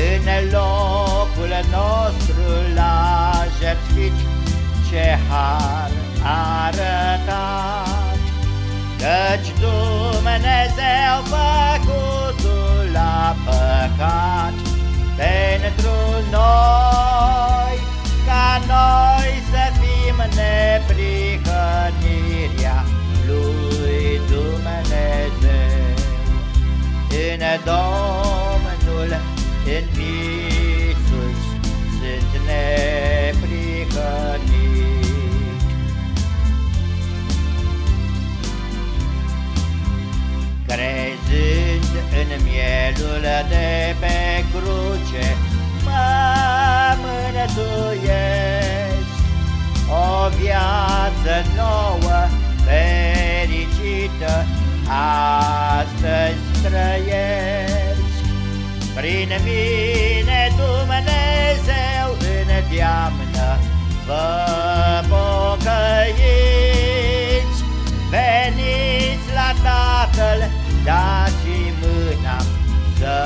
În locul nostru la jertfici Ce har arătat. Căci Dumnezeu făcutul la păcat. Pentru noi Ca noi să fim neprihănirea Lui Dumnezeu. În două în Iisus, sunt neprihănit. Crezând în mielul de pe cruce, o viață nouă, fericită, astăzi trăiești. Prin mine Dumnezeu îndeamnă, vă pocăiți, veniți la Tatăl, dați mâna să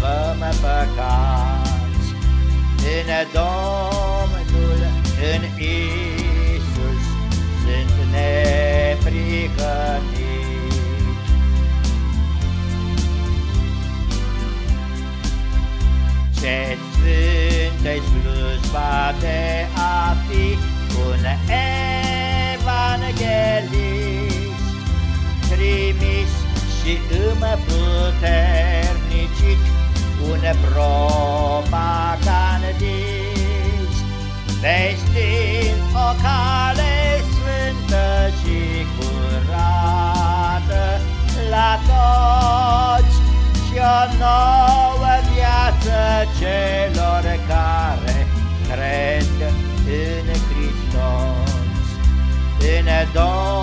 vă mă păcați. În Domnul, Ce sfântă-i slujba de a fi un evanghelist, trimis și îmi puternicit, un propagandist, vestind o cale sfântă și curată la toți și o nouă viață celor care cred în Hristos. În Domnul.